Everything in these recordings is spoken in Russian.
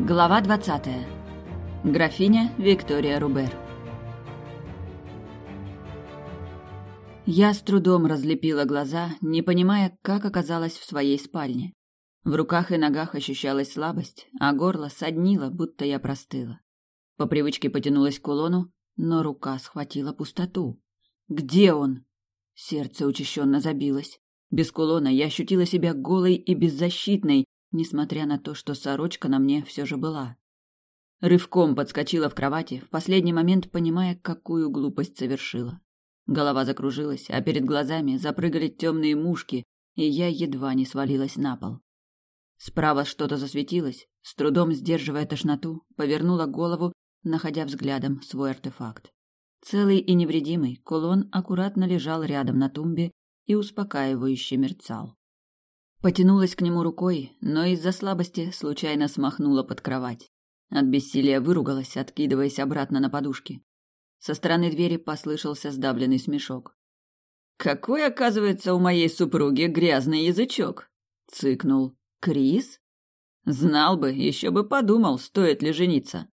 Глава 20. Графиня Виктория Рубер. Я с трудом разлепила глаза, не понимая, как оказалась в своей спальне. В руках и ногах ощущалась слабость, а горло соднило, будто я простыла. По привычке потянулась к кулону, но рука схватила пустоту. Где он? Сердце учащенно забилось. Без кулона я ощутила себя голой и беззащитной, несмотря на то, что сорочка на мне все же была. Рывком подскочила в кровати, в последний момент понимая, какую глупость совершила. Голова закружилась, а перед глазами запрыгали темные мушки, и я едва не свалилась на пол. Справа что-то засветилось, с трудом сдерживая тошноту, повернула голову, находя взглядом свой артефакт. Целый и невредимый, кулон аккуратно лежал рядом на тумбе и успокаивающе мерцал. Потянулась к нему рукой, но из-за слабости случайно смахнула под кровать. От бессилия выругалась, откидываясь обратно на подушки. Со стороны двери послышался сдавленный смешок. «Какой, оказывается, у моей супруги грязный язычок!» — цыкнул. «Крис? Знал бы, еще бы подумал, стоит ли жениться».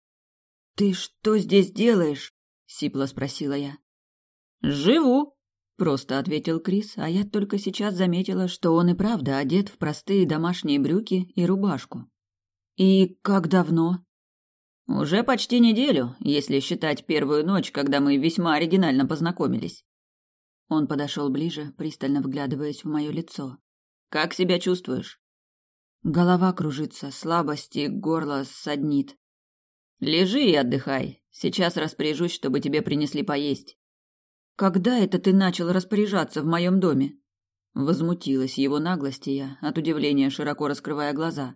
«Ты что здесь делаешь?» — сипло спросила я. «Живу», Просто ответил Крис, а я только сейчас заметила, что он и правда одет в простые домашние брюки и рубашку. И как давно? Уже почти неделю, если считать первую ночь, когда мы весьма оригинально познакомились. Он подошел ближе, пристально вглядываясь в мое лицо. Как себя чувствуешь? Голова кружится, слабость и горло саднит. Лежи и отдыхай. Сейчас распоряжусь, чтобы тебе принесли поесть. Когда это ты начал распоряжаться в моем доме? Возмутилась его наглости я, от удивления широко раскрывая глаза.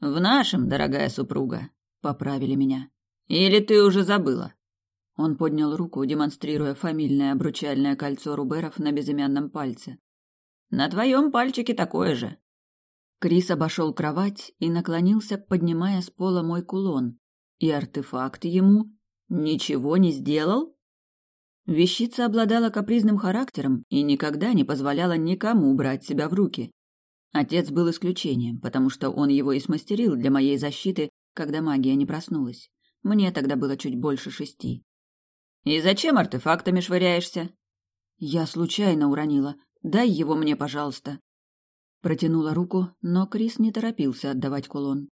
В нашем, дорогая супруга, поправили меня. Или ты уже забыла? Он поднял руку, демонстрируя фамильное обручальное кольцо Руберов на безымянном пальце. На твоем пальчике такое же. Крис обошел кровать и наклонился, поднимая с пола мой кулон. И артефакт ему ничего не сделал? Вещица обладала капризным характером и никогда не позволяла никому брать себя в руки. Отец был исключением, потому что он его и смастерил для моей защиты, когда магия не проснулась. Мне тогда было чуть больше шести. «И зачем артефактами швыряешься?» «Я случайно уронила. Дай его мне, пожалуйста». Протянула руку, но Крис не торопился отдавать кулон.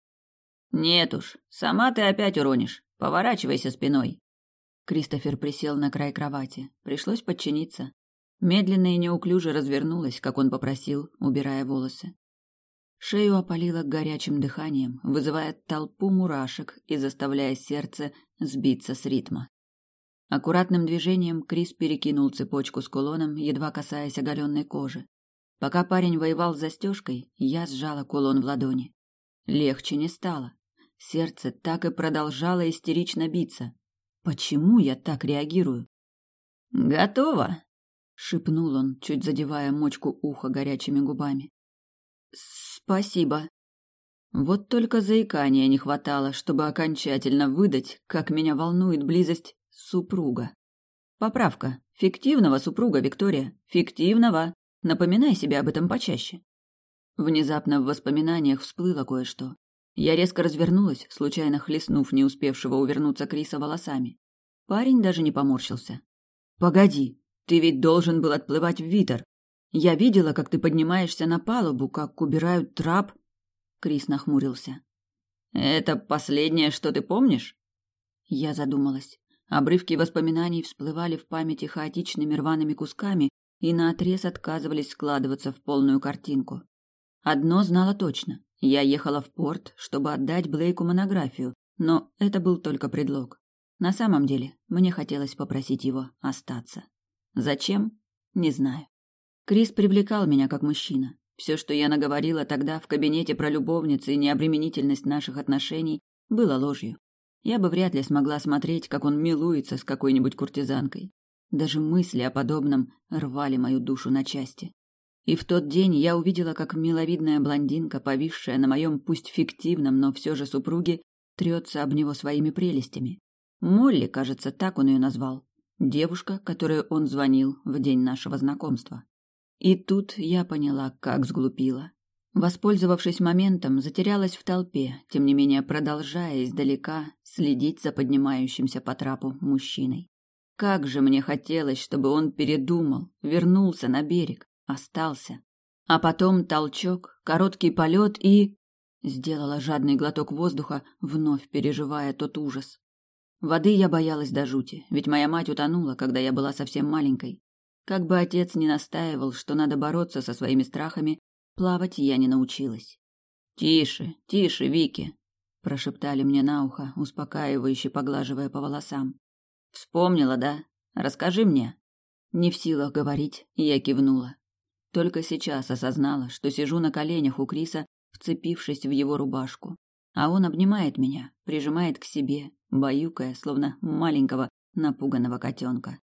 «Нет уж, сама ты опять уронишь. Поворачивайся спиной». Кристофер присел на край кровати. Пришлось подчиниться. Медленно и неуклюже развернулась, как он попросил, убирая волосы. Шею опалило горячим дыханием, вызывая толпу мурашек и заставляя сердце сбиться с ритма. Аккуратным движением Крис перекинул цепочку с кулоном, едва касаясь оголенной кожи. Пока парень воевал с застежкой, я сжала кулон в ладони. Легче не стало. Сердце так и продолжало истерично биться. Почему я так реагирую? Готово, шипнул он, чуть задевая мочку уха горячими губами. Спасибо. Вот только заикания не хватало, чтобы окончательно выдать, как меня волнует близость супруга. Поправка. Фиктивного супруга, Виктория. Фиктивного. Напоминай себе об этом почаще. Внезапно в воспоминаниях всплыло кое-что. Я резко развернулась, случайно хлестнув не успевшего увернуться Криса волосами. Парень даже не поморщился. «Погоди, ты ведь должен был отплывать в Витер. Я видела, как ты поднимаешься на палубу, как убирают трап». Крис нахмурился. «Это последнее, что ты помнишь?» Я задумалась. Обрывки воспоминаний всплывали в памяти хаотичными рваными кусками и наотрез отказывались складываться в полную картинку. Одно знала точно. Я ехала в порт, чтобы отдать Блейку монографию, но это был только предлог. На самом деле, мне хотелось попросить его остаться. Зачем? Не знаю. Крис привлекал меня как мужчина. Все, что я наговорила тогда в кабинете про любовницы и необременительность наших отношений, было ложью. Я бы вряд ли смогла смотреть, как он милуется с какой-нибудь куртизанкой. Даже мысли о подобном рвали мою душу на части. И в тот день я увидела, как миловидная блондинка, повисшая на моем пусть фиктивном, но все же супруге, трется об него своими прелестями. Молли, кажется, так он ее назвал. Девушка, которой он звонил в день нашего знакомства. И тут я поняла, как сглупила. Воспользовавшись моментом, затерялась в толпе, тем не менее продолжая издалека следить за поднимающимся по трапу мужчиной. Как же мне хотелось, чтобы он передумал, вернулся на берег, остался. А потом толчок, короткий полет и... Сделала жадный глоток воздуха, вновь переживая тот ужас. Воды я боялась до жути, ведь моя мать утонула, когда я была совсем маленькой. Как бы отец ни настаивал, что надо бороться со своими страхами, плавать я не научилась. «Тише, тише, Вики!» – прошептали мне на ухо, успокаивающе поглаживая по волосам. «Вспомнила, да? Расскажи мне». Не в силах говорить, я кивнула. Только сейчас осознала, что сижу на коленях у Криса, вцепившись в его рубашку. А он обнимает меня, прижимает к себе, баюкая, словно маленького напуганного котенка.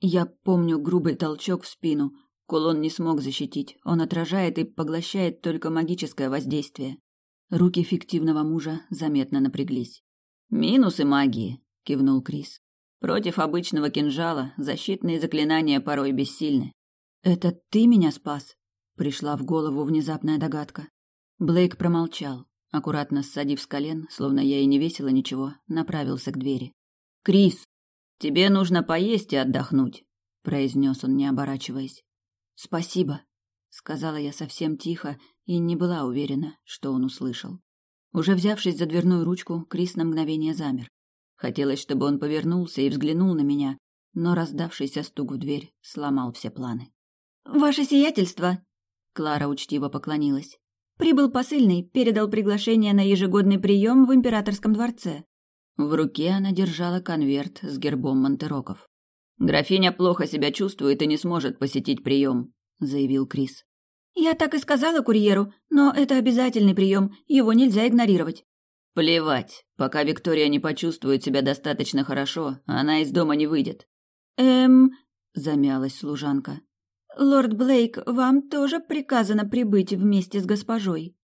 Я помню грубый толчок в спину. Кулон не смог защитить. Он отражает и поглощает только магическое воздействие. Руки фиктивного мужа заметно напряглись. «Минусы магии», — кивнул Крис. «Против обычного кинжала защитные заклинания порой бессильны. «Это ты меня спас?» — пришла в голову внезапная догадка. Блейк промолчал, аккуратно ссадив с колен, словно я и не весила ничего, направился к двери. «Крис, тебе нужно поесть и отдохнуть», — произнес он, не оборачиваясь. «Спасибо», — сказала я совсем тихо и не была уверена, что он услышал. Уже взявшись за дверную ручку, Крис на мгновение замер. Хотелось, чтобы он повернулся и взглянул на меня, но раздавшийся стук в дверь сломал все планы. «Ваше сиятельство!» Клара учтиво поклонилась. «Прибыл посыльный, передал приглашение на ежегодный прием в императорском дворце». В руке она держала конверт с гербом Монтероков. «Графиня плохо себя чувствует и не сможет посетить прием», — заявил Крис. «Я так и сказала курьеру, но это обязательный прием, его нельзя игнорировать». «Плевать, пока Виктория не почувствует себя достаточно хорошо, она из дома не выйдет». «Эм...» — замялась служанка. «Лорд Блейк, вам тоже приказано прибыть вместе с госпожой».